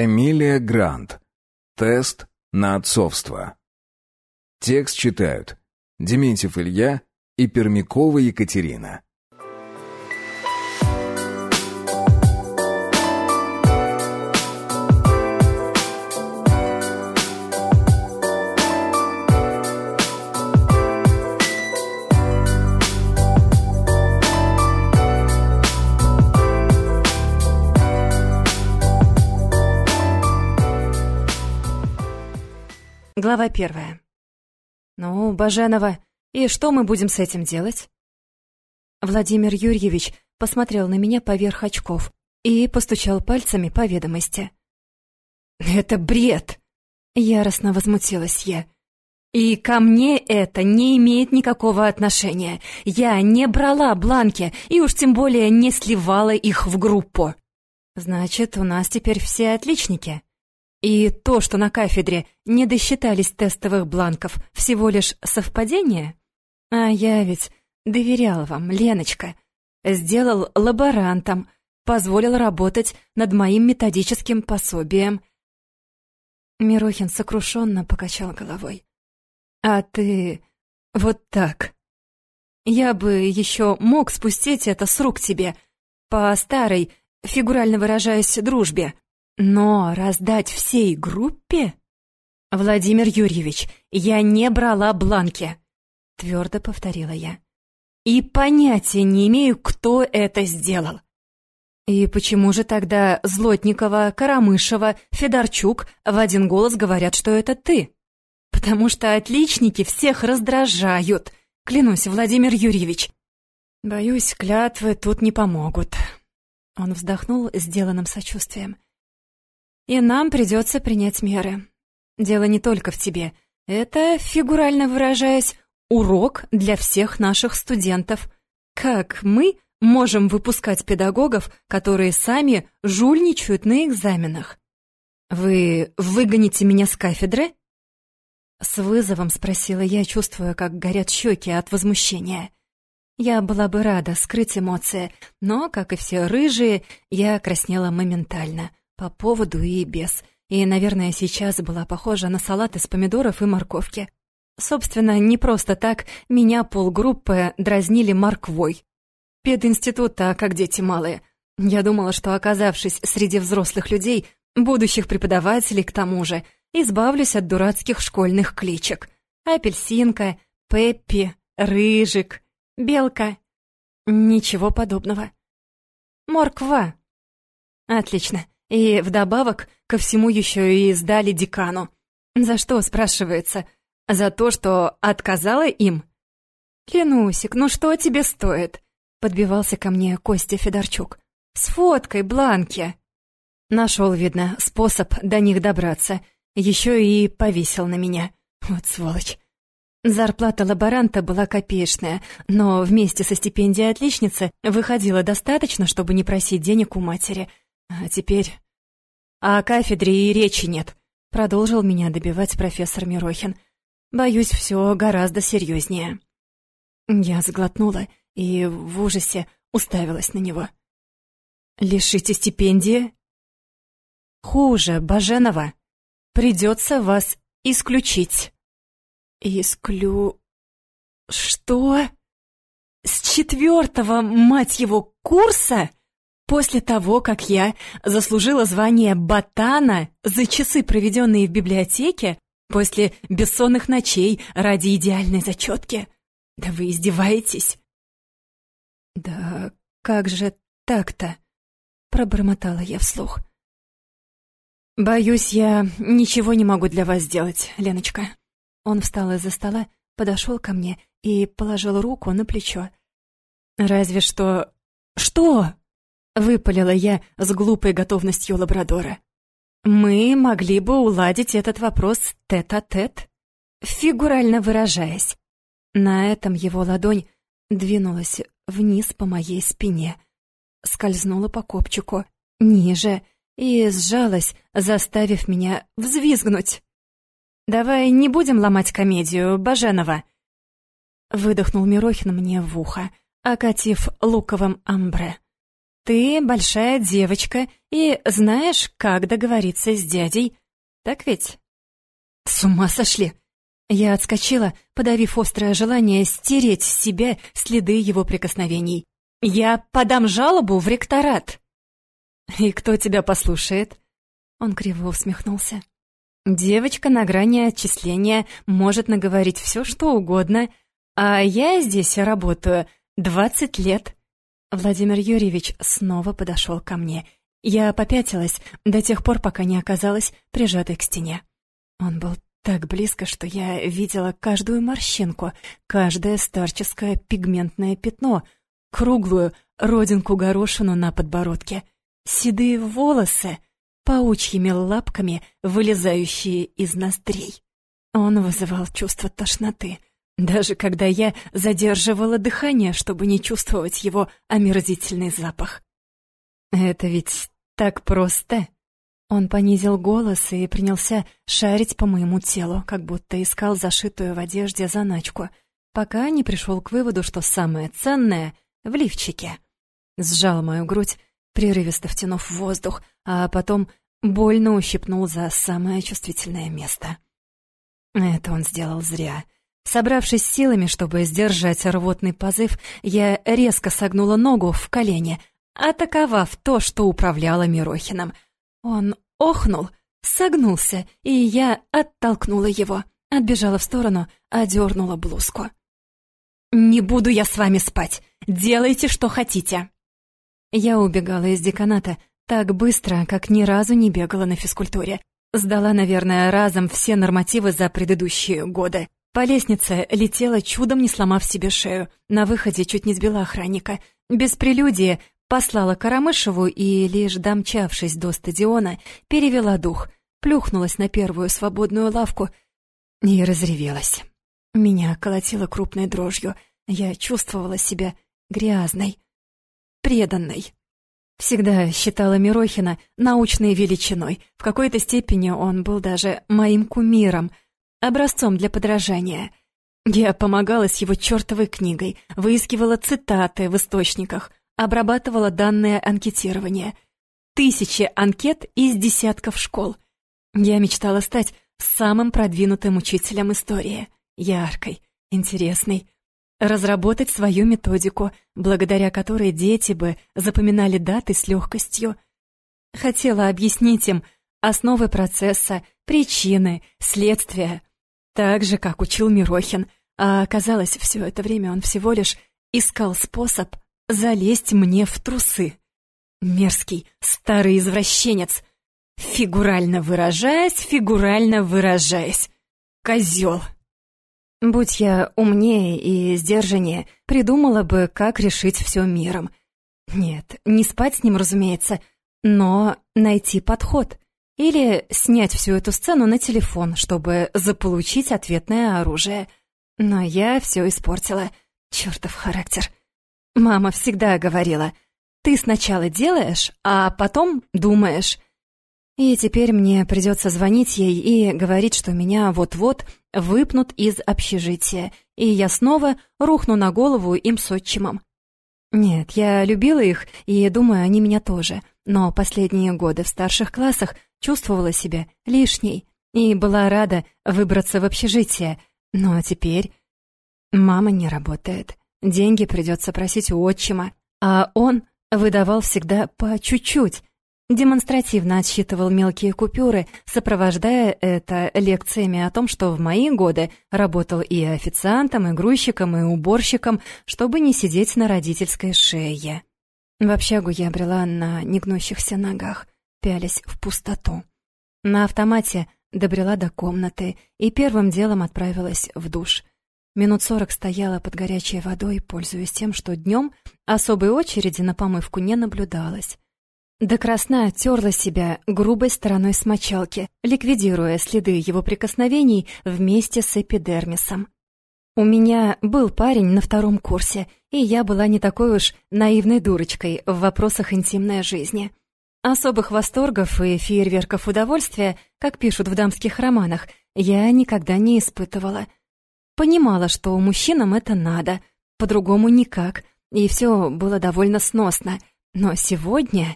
Эмилия Грант. Тест на отцовство. Текст читают Дементьев Илья и Пермякова Екатерина. Глава первая. «Ну, Баженова, и что мы будем с этим делать?» Владимир Юрьевич посмотрел на меня поверх очков и постучал пальцами по ведомости. «Это бред!» — яростно возмутилась я. «И ко мне это не имеет никакого отношения. Я не брала бланки и уж тем более не сливала их в группу». «Значит, у нас теперь все отличники?» И то, что на кафедре не досчитались тестовых бланков, всего лишь совпадение? А я ведь доверял вам, Леночка. Сделал лаборантом, позволил работать над моим методическим пособием. Мирохин сокрушенно покачал головой. А ты вот так. Я бы еще мог спустить это с рук тебе, по старой, фигурально выражаясь, дружбе. Но раздать всей группе? Владимир Юрьевич, я не брала бланки, твердо повторила я. И понятия не имею, кто это сделал. И почему же тогда Злотникова, Карамышева, Федорчук в один голос говорят, что это ты? Потому что отличники всех раздражают, клянусь, Владимир Юрьевич. Боюсь, клятвы тут не помогут. Он вздохнул сделанным сочувствием. И нам придется принять меры. Дело не только в тебе. Это, фигурально выражаясь, урок для всех наших студентов. Как мы можем выпускать педагогов, которые сами жульничают на экзаменах? Вы выгоните меня с кафедры? С вызовом спросила я, чувствуя, как горят щеки от возмущения. Я была бы рада скрыть эмоции, но, как и все рыжие, я краснела моментально. По поводу и без. И, наверное, сейчас была похожа на салат из помидоров и морковки. Собственно, не просто так меня полгруппы дразнили морквой. Пединститут, а как дети малые. Я думала, что, оказавшись среди взрослых людей, будущих преподавателей к тому же, избавлюсь от дурацких школьных кличек. Апельсинка, Пеппи, Рыжик, Белка. Ничего подобного. Морква. Отлично. И вдобавок ко всему еще и сдали декану. За что, спрашивается? За то, что отказала им? «Ленусик, ну что тебе стоит?» Подбивался ко мне Костя Федорчук. «Сфоткай бланки!» Нашел, видно, способ до них добраться. Еще и повесил на меня. Вот сволочь. Зарплата лаборанта была копеечная, но вместе со стипендией отличницы выходило достаточно, чтобы не просить денег у матери — а теперь... О кафедре и речи нет, продолжил меня добивать профессор Мирохин. Боюсь, все гораздо серьезнее. Я сглотнула и в ужасе уставилась на него. «Лишите стипендии?» «Хуже, Баженова. Придется вас исключить». «Исклю... что? С четвертого, мать его, курса?» После того, как я заслужила звание ботана за часы, проведенные в библиотеке, после бессонных ночей ради идеальной зачетки. Да вы издеваетесь? Да как же так-то? Пробормотала я вслух. Боюсь, я ничего не могу для вас сделать, Леночка. Он встал из-за стола, подошел ко мне и положил руку на плечо. Разве что... Что? Выпалила я с глупой готовностью лабрадора. Мы могли бы уладить этот вопрос тет-а-тет, фигурально выражаясь. На этом его ладонь двинулась вниз по моей спине, скользнула по копчику, ниже и сжалась, заставив меня взвизгнуть. «Давай не будем ломать комедию, Баженова!» Выдохнул Мирохин мне в ухо, окатив луковым амбре. Ты большая девочка и знаешь, как договориться с дядей. Так ведь? С ума сошли! Я отскочила, подавив острое желание стереть с себя следы его прикосновений. «Я подам жалобу в ректорат!» «И кто тебя послушает?» Он криво усмехнулся. «Девочка на грани отчисления может наговорить все, что угодно, а я здесь работаю двадцать лет». Владимир Юрьевич снова подошел ко мне. Я попятилась до тех пор, пока не оказалась прижатой к стене. Он был так близко, что я видела каждую морщинку, каждое старческое пигментное пятно, круглую родинку-горошину на подбородке, седые волосы, паучьими лапками, вылезающие из ноздрей. Он вызывал чувство тошноты, даже когда я задерживала дыхание, чтобы не чувствовать его омерзительный запах. «Это ведь так просто!» Он понизил голос и принялся шарить по моему телу, как будто искал зашитую в одежде заначку, пока не пришел к выводу, что самое ценное — в лифчике. Сжал мою грудь, прерывисто втянув воздух, а потом больно ущипнул за самое чувствительное место. Это он сделал зря. Собравшись силами, чтобы сдержать рвотный позыв, я резко согнула ногу в колени, атаковав то, что управляло Мирохиным — он охнул, согнулся, и я оттолкнула его, отбежала в сторону, одернула блузку. «Не буду я с вами спать! Делайте, что хотите!» Я убегала из деканата так быстро, как ни разу не бегала на физкультуре. Сдала, наверное, разом все нормативы за предыдущие годы. По лестнице летела, чудом не сломав себе шею. На выходе чуть не сбила охранника. Без прелюдии Послала Карамышеву и, лишь домчавшись до стадиона, перевела дух, плюхнулась на первую свободную лавку и разревелась. Меня колотило крупной дрожью. Я чувствовала себя грязной, преданной. Всегда считала Мирохина научной величиной. В какой-то степени он был даже моим кумиром, образцом для подражания. Я помогала с его чертовой книгой, выискивала цитаты в источниках, обрабатывала данные анкетирования. Тысячи анкет из десятков школ. Я мечтала стать самым продвинутым учителем истории. Яркой, интересной. Разработать свою методику, благодаря которой дети бы запоминали даты с легкостью. Хотела объяснить им основы процесса, причины, следствия. Так же, как учил Мирохин. А оказалось, все это время он всего лишь искал способ залезть мне в трусы. Мерзкий старый извращенец. Фигурально выражаясь, фигурально выражаясь. Козел. Будь я умнее и сдержаннее, придумала бы, как решить все миром. Нет, не спать с ним, разумеется, но найти подход. Или снять всю эту сцену на телефон, чтобы заполучить ответное оружие. Но я все испортила. Чертов характер. Мама всегда говорила, ты сначала делаешь, а потом думаешь. И теперь мне придется звонить ей и говорить, что меня вот-вот выпнут из общежития, и я снова рухну на голову им с отчимом. Нет, я любила их, и думаю, они меня тоже, но последние годы в старших классах чувствовала себя лишней и была рада выбраться в общежитие, но теперь мама не работает. Деньги придется просить у отчима, а он выдавал всегда по чуть-чуть, демонстративно отсчитывал мелкие купюры, сопровождая это лекциями о том, что в мои годы работал и официантом, и грузчиком, и уборщиком, чтобы не сидеть на родительской шее. В общагу я брела на негнущихся ногах, пялись в пустоту. На автомате добрела до комнаты и первым делом отправилась в душ — Минут сорок стояла под горячей водой, пользуясь тем, что днем особой очереди на помывку не наблюдалось. До красна терла себя грубой стороной смочалки, ликвидируя следы его прикосновений вместе с эпидермисом. У меня был парень на втором курсе, и я была не такой уж наивной дурочкой в вопросах интимной жизни. Особых восторгов и фейерверков удовольствия, как пишут в дамских романах, я никогда не испытывала — Понимала, что мужчинам это надо, по-другому никак, и все было довольно сносно. Но сегодня...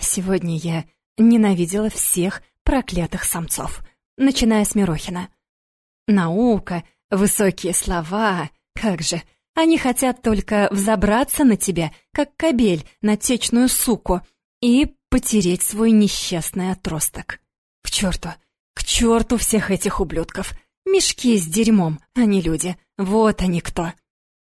Сегодня я ненавидела всех проклятых самцов, начиная с Мирохина. Наука, высокие слова, как же, они хотят только взобраться на тебя, как кобель на течную суку, и потереть свой несчастный отросток. К черту, к черту всех этих ублюдков. Мешки с дерьмом, а не люди. Вот они кто.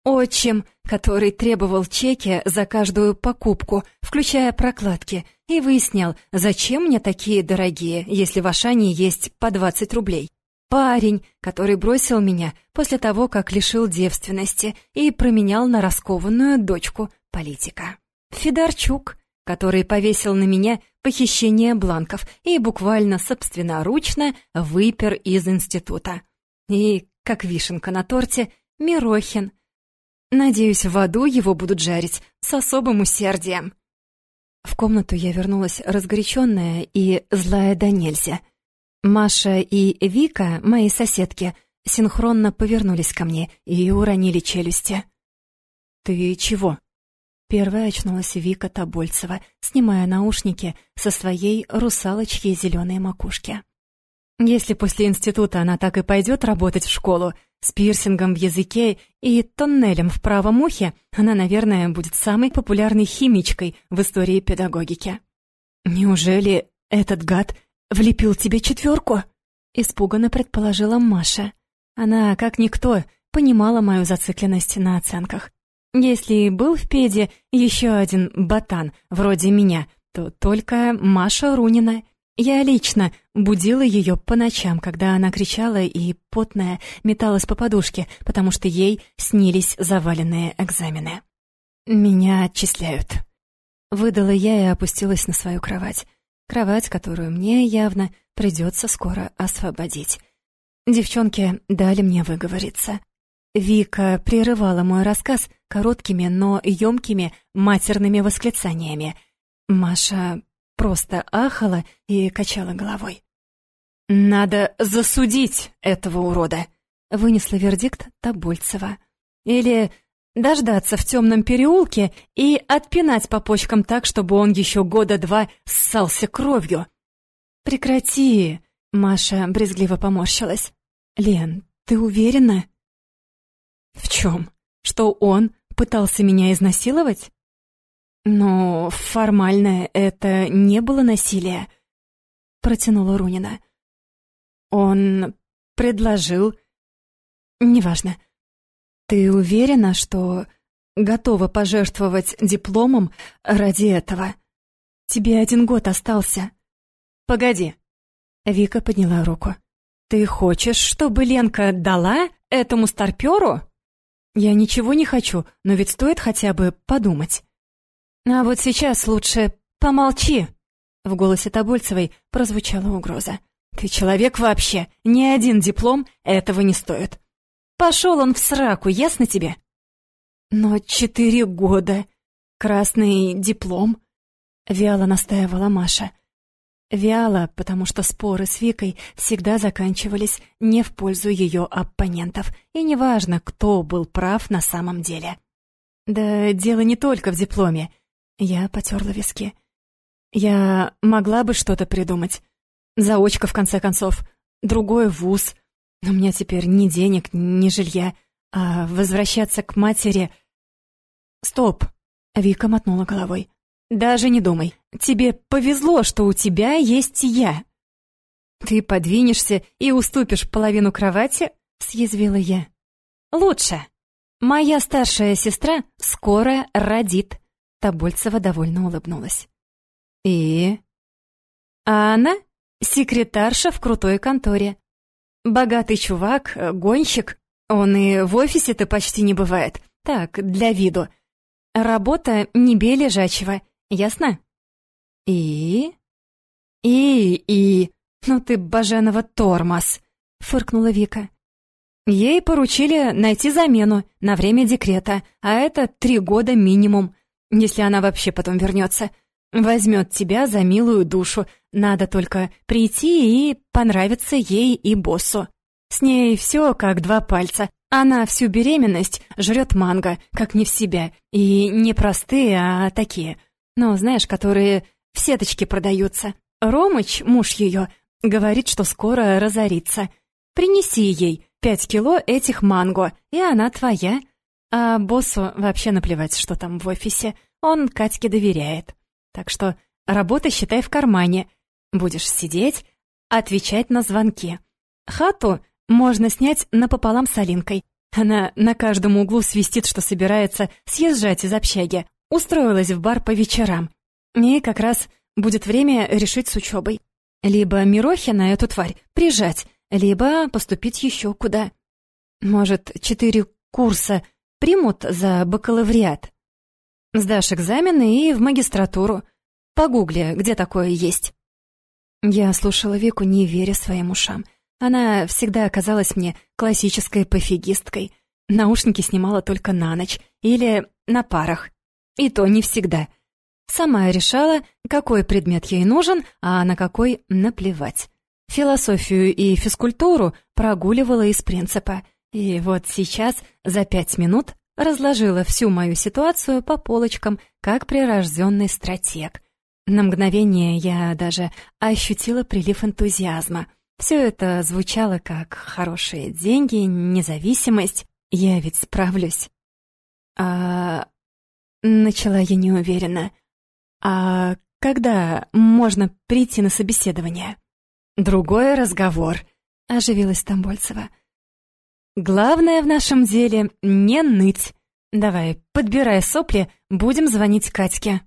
Отчим, который требовал чеки за каждую покупку, включая прокладки, и выяснял, зачем мне такие дорогие, если в Ашане есть по 20 рублей. Парень, который бросил меня после того, как лишил девственности и променял на раскованную дочку политика. Федорчук, который повесил на меня похищение бланков и буквально собственноручно выпер из института. И, как вишенка на торте, Мирохин. Надеюсь, в аду его будут жарить с особым усердием. В комнату я вернулась разгоряченная и злая до нельзя — Маша и Вика, мои соседки, синхронно повернулись ко мне и уронили челюсти. «Ты чего?» Первая очнулась Вика Тобольцева, снимая наушники со своей русалочки зеленой макушки. Если после института она так и пойдет работать в школу, с пирсингом в языке и тоннелем в правом ухе, она, наверное, будет самой популярной химичкой в истории педагогики. Неужели этот гад «Влепил тебе четверку?» — испуганно предположила Маша. Она, как никто, понимала мою зацикленность на оценках. Если и был в педе еще один ботан, вроде меня, то только Маша Рунина. Я лично будила ее по ночам, когда она кричала и, потная, металась по подушке, потому что ей снились заваленные экзамены. «Меня отчисляют», — выдала я и опустилась на свою кровать. Кровать, которую мне явно придется скоро освободить. Девчонки дали мне выговориться. Вика прерывала мой рассказ короткими, но ёмкими матерными восклицаниями. Маша просто ахала и качала головой. «Надо засудить этого урода», — вынесла вердикт Тобольцева. «Или дождаться в темном переулке и отпинать по почкам так, чтобы он еще года два ссался кровью. «Прекрати!» — Маша брезгливо поморщилась. «Лен, ты уверена?» «В чем? Что он пытался меня изнасиловать?» «Но формально это не было насилие», — протянула Рунина. «Он предложил...» «Неважно. «Ты уверена, что готова пожертвовать дипломом ради этого? Тебе один год остался». «Погоди». Вика подняла руку. «Ты хочешь, чтобы Ленка дала этому старпёру?» «Я ничего не хочу, но ведь стоит хотя бы подумать». «А вот сейчас лучше помолчи», — в голосе Тобольцевой прозвучала угроза. «Ты человек вообще, ни один диплом этого не стоит. Пошел он в сраку, ясно тебе? Но четыре года. Красный диплом. Вяло настаивала Маша. Вяло, потому что споры с Викой всегда заканчивались не в пользу ее оппонентов, и неважно, кто был прав на самом деле. Да дело не только в дипломе. Я потерла виски. Я могла бы что-то придумать. Заочка, в конце концов. Другой вуз — у меня теперь ни денег, ни жилья, а возвращаться к матери... Стоп! Вика мотнула головой. Даже не думай. Тебе повезло, что у тебя есть я. Ты подвинешься и уступишь половину кровати? Съязвила я. Лучше. Моя старшая сестра скоро родит. Тобольцева довольно улыбнулась. И? А она секретарша в крутой конторе. Богатый чувак, гонщик. Он и в офисе-то почти не бывает. Так, для виду. Работа не бей лежачего, ясно? И? И, и... Ну ты, Баженова, тормоз, фыркнула Вика. Ей поручили найти замену на время декрета, а это три года минимум, если она вообще потом вернется. Возьмет тебя за милую душу. Надо только прийти и понравиться ей и боссу. С ней все как два пальца. Она всю беременность жрет манго, как не в себя. И не простые, а такие. Ну, знаешь, которые в сеточке продаются. Ромыч, муж ее, говорит, что скоро разорится. Принеси ей пять кило этих манго, и она твоя. А боссу вообще наплевать, что там в офисе. Он Катьке доверяет. Так что работа, считай, в кармане. Будешь сидеть, отвечать на звонки. Хату можно снять напополам с Алинкой. Она на каждом углу свистит, что собирается съезжать из общаги. Устроилась в бар по вечерам. И как раз будет время решить с учебой. Либо Мирохина, эту тварь, прижать, либо поступить еще куда. Может, четыре курса примут за бакалавриат. Сдашь экзамены и в магистратуру. Погугли, где такое есть. Я слушала Вику, не веря своим ушам. Она всегда оказалась мне классической пофигисткой. Наушники снимала только на ночь или на парах. И то не всегда. Сама решала, какой предмет ей нужен, а на какой наплевать. Философию и физкультуру прогуливала из принципа. И вот сейчас, за пять минут, разложила всю мою ситуацию по полочкам, как прирожденный стратег. На мгновение я даже ощутила прилив энтузиазма. Все это звучало как хорошие деньги, независимость. Я ведь справлюсь. А... Начала я неуверенно. А когда можно прийти на собеседование? Другой разговор, оживилась Тамбольцева. Главное в нашем деле не ныть. Давай, подбирай сопли, будем звонить Катьке.